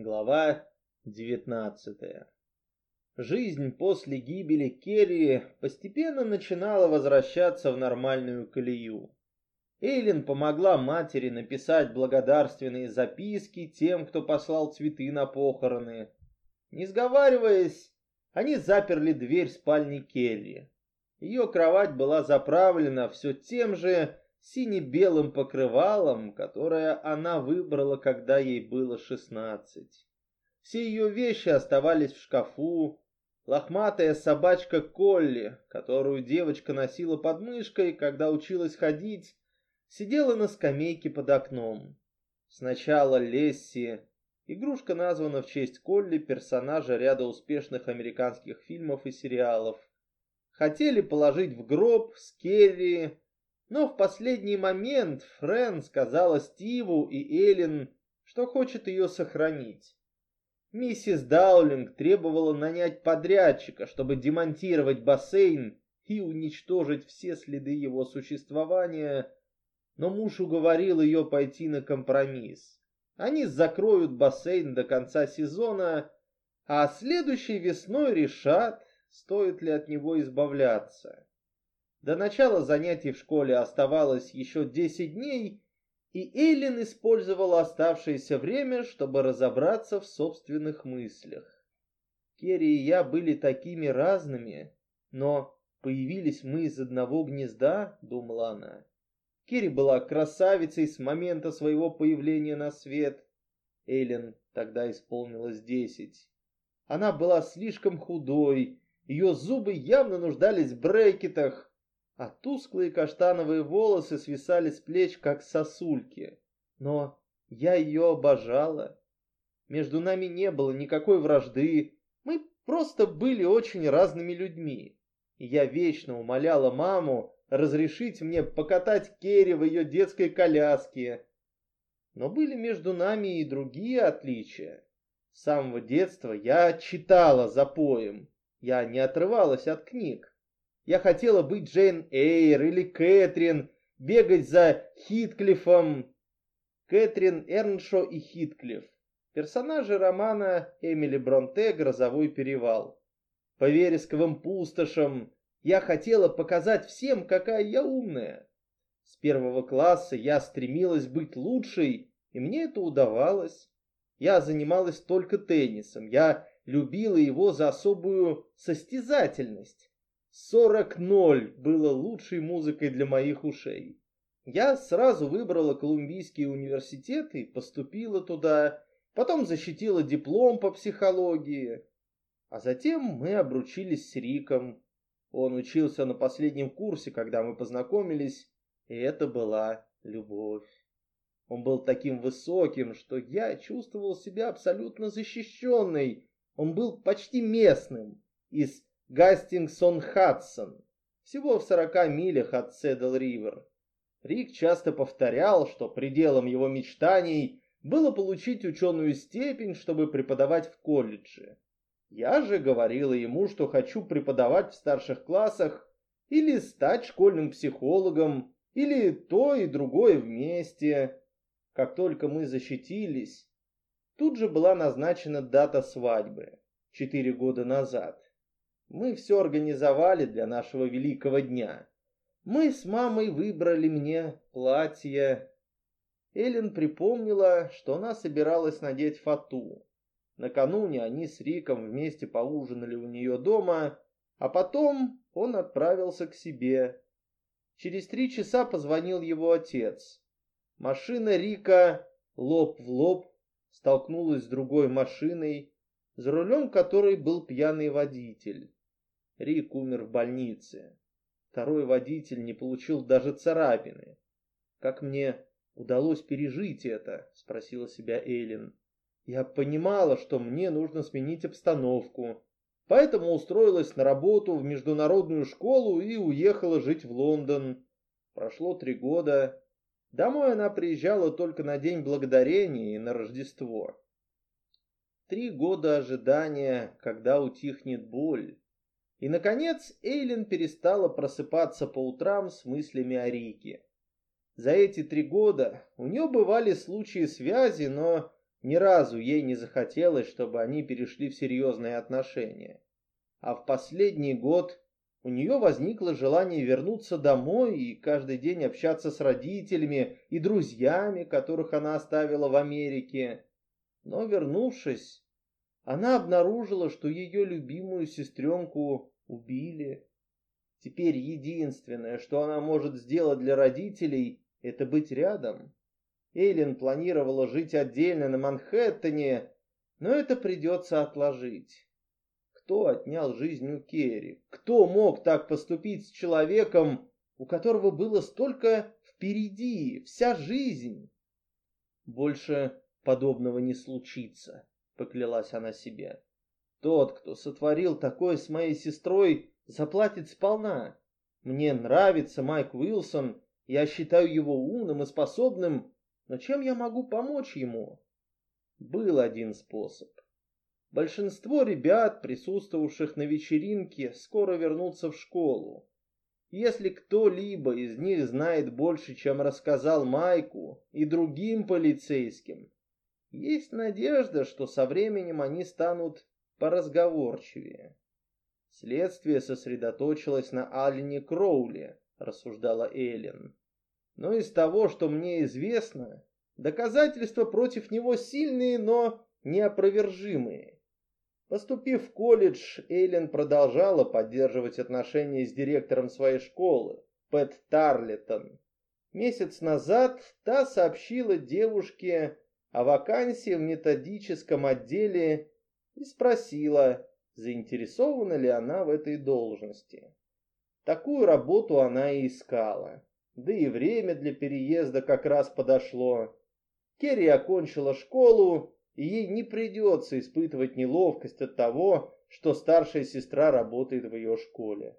Глава 19 Жизнь после гибели Керри постепенно начинала возвращаться в нормальную колею. Эйлин помогла матери написать благодарственные записки тем, кто послал цветы на похороны. Не сговариваясь, они заперли дверь спальни Келли. Ее кровать была заправлена все тем же сине-белым покрывалом, которое она выбрала, когда ей было шестнадцать. Все ее вещи оставались в шкафу. Лохматая собачка Колли, которую девочка носила под мышкой, когда училась ходить, сидела на скамейке под окном. Сначала Лесси, игрушка названа в честь Колли, персонажа ряда успешных американских фильмов и сериалов. Хотели положить в гроб с Керри, но в последний момент Френ сказала Стиву и Эллен, что хочет ее сохранить. Миссис Даулинг требовала нанять подрядчика, чтобы демонтировать бассейн и уничтожить все следы его существования, но муж уговорил ее пойти на компромисс. Они закроют бассейн до конца сезона, а следующей весной решат, стоит ли от него избавляться. До начала занятий в школе оставалось еще 10 дней, и Эйлин использовала оставшееся время, чтобы разобраться в собственных мыслях. Керри и я были такими разными, но появились мы из одного гнезда, думала она. Керри была красавицей с момента своего появления на свет. Эйлин тогда исполнилось десять. Она была слишком худой, ее зубы явно нуждались в брекетах, а тусклые каштановые волосы свисали с плеч, как сосульки. Но я ее обожала. Между нами не было никакой вражды, мы просто были очень разными людьми. И я вечно умоляла маму разрешить мне покатать Керри в ее детской коляске. Но были между нами и другие отличия. С самого детства я читала за поем, я не отрывалась от книг. Я хотела быть Джейн Эйр или Кэтрин, бегать за Хитклифом. Кэтрин Эрншо и Хитклиф. Персонажи романа Эмили Бронте «Грозовой перевал». По вересковым пустошам я хотела показать всем, какая я умная. С первого класса я стремилась быть лучшей, и мне это удавалось. Я занималась только теннисом, я любила его за особую состязательность. Сорок ноль было лучшей музыкой для моих ушей. Я сразу выбрала Колумбийский университет и поступила туда, потом защитила диплом по психологии. А затем мы обручились с Риком. Он учился на последнем курсе, когда мы познакомились, и это была любовь. Он был таким высоким, что я чувствовал себя абсолютно защищенной. Он был почти местным, из Гастингсон-Хадсон, всего в 40 милях от Седл-Ривер. Рик часто повторял, что пределом его мечтаний было получить ученую степень, чтобы преподавать в колледже. Я же говорила ему, что хочу преподавать в старших классах или стать школьным психологом, или то и другое вместе. Как только мы защитились, тут же была назначена дата свадьбы, четыре года назад. Мы все организовали для нашего великого дня. Мы с мамой выбрали мне платье. Эллен припомнила, что она собиралась надеть фату. Накануне они с Риком вместе поужинали у нее дома, а потом он отправился к себе. Через три часа позвонил его отец. Машина Рика лоб в лоб столкнулась с другой машиной, за рулем которой был пьяный водитель. Рик умер в больнице. Второй водитель не получил даже царапины. Как мне удалось пережить это? Спросила себя Эйлин. Я понимала, что мне нужно сменить обстановку, поэтому устроилась на работу в международную школу и уехала жить в Лондон. Прошло три года. Домой она приезжала только на День Благодарения и на Рождество. Три года ожидания, когда утихнет боль. И, наконец, Эйлин перестала просыпаться по утрам с мыслями о Рике. За эти три года у нее бывали случаи связи, но Ни разу ей не захотелось, чтобы они перешли в серьезные отношения. А в последний год у нее возникло желание вернуться домой и каждый день общаться с родителями и друзьями, которых она оставила в Америке. Но вернувшись, она обнаружила, что ее любимую сестренку убили. Теперь единственное, что она может сделать для родителей, это быть рядом. Эйлин планировала жить отдельно на Манхэттене, но это придется отложить. Кто отнял жизнь у Керри? Кто мог так поступить с человеком, у которого было столько впереди, вся жизнь? Больше подобного не случится, поклялась она себе. Тот, кто сотворил такое с моей сестрой, заплатит сполна. Мне нравится Майк Уилсон, я считаю его умным и способным, но чем я могу помочь ему? Был один способ. Большинство ребят, присутствовавших на вечеринке, скоро вернутся в школу. Если кто-либо из них знает больше, чем рассказал Майку и другим полицейским, есть надежда, что со временем они станут поразговорчивее. Следствие сосредоточилось на Алине Кроули, рассуждала Эллен. Но из того, что мне известно, доказательства против него сильные, но неопровержимые. Поступив в колледж, Эйлен продолжала поддерживать отношения с директором своей школы, Пэт Тарлитон. Месяц назад та сообщила девушке о вакансии в методическом отделе и спросила, заинтересована ли она в этой должности. Такую работу она и искала. Да и время для переезда как раз подошло. Керри окончила школу и ей не придется испытывать неловкость от того, что старшая сестра работает в ее школе.